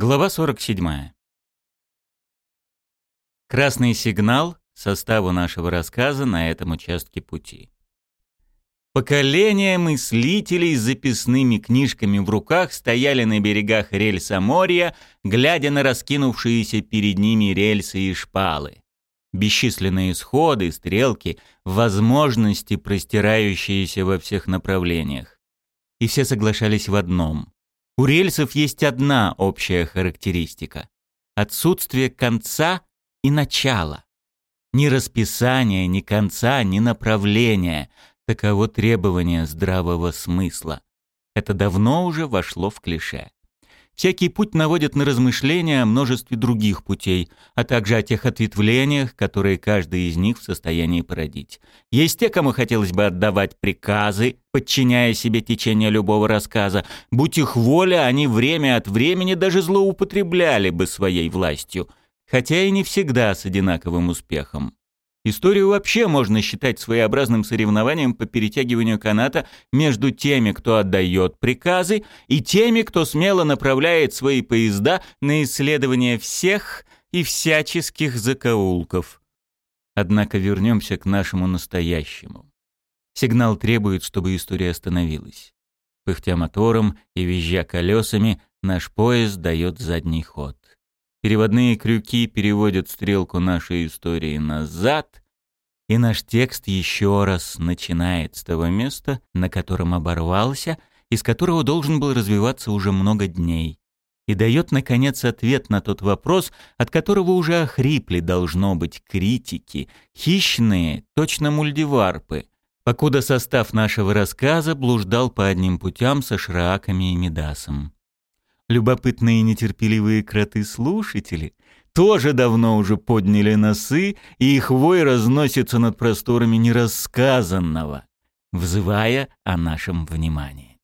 Глава 47. Красный сигнал составу нашего рассказа на этом участке пути. Поколения мыслителей с записными книжками в руках стояли на берегах рельса моря, глядя на раскинувшиеся перед ними рельсы и шпалы. Бесчисленные сходы, стрелки, возможности, простирающиеся во всех направлениях. И все соглашались в одном. У рельсов есть одна общая характеристика – отсутствие конца и начала. Ни расписания, ни конца, ни направления – таково требование здравого смысла. Это давно уже вошло в клише. Всякий путь наводит на размышления о множестве других путей, а также о тех ответвлениях, которые каждый из них в состоянии породить. Есть те, кому хотелось бы отдавать приказы, подчиняя себе течение любого рассказа. Будь их воля, они время от времени даже злоупотребляли бы своей властью, хотя и не всегда с одинаковым успехом. Историю вообще можно считать своеобразным соревнованием по перетягиванию каната между теми, кто отдает приказы, и теми, кто смело направляет свои поезда на исследование всех и всяческих закоулков. Однако вернемся к нашему настоящему. Сигнал требует, чтобы история остановилась. Пыхтя мотором и визжа колесами, наш поезд дает задний ход. Переводные крюки переводят стрелку нашей истории назад, и наш текст еще раз начинает с того места, на котором оборвался, из которого должен был развиваться уже много дней, и дает, наконец, ответ на тот вопрос, от которого уже охрипли, должно быть, критики, хищные, точно мульдиварпы, покуда состав нашего рассказа блуждал по одним путям со Шрааками и Медасом. Любопытные и нетерпеливые кроты-слушатели тоже давно уже подняли носы, и их вой разносится над просторами нерассказанного, взывая о нашем внимании.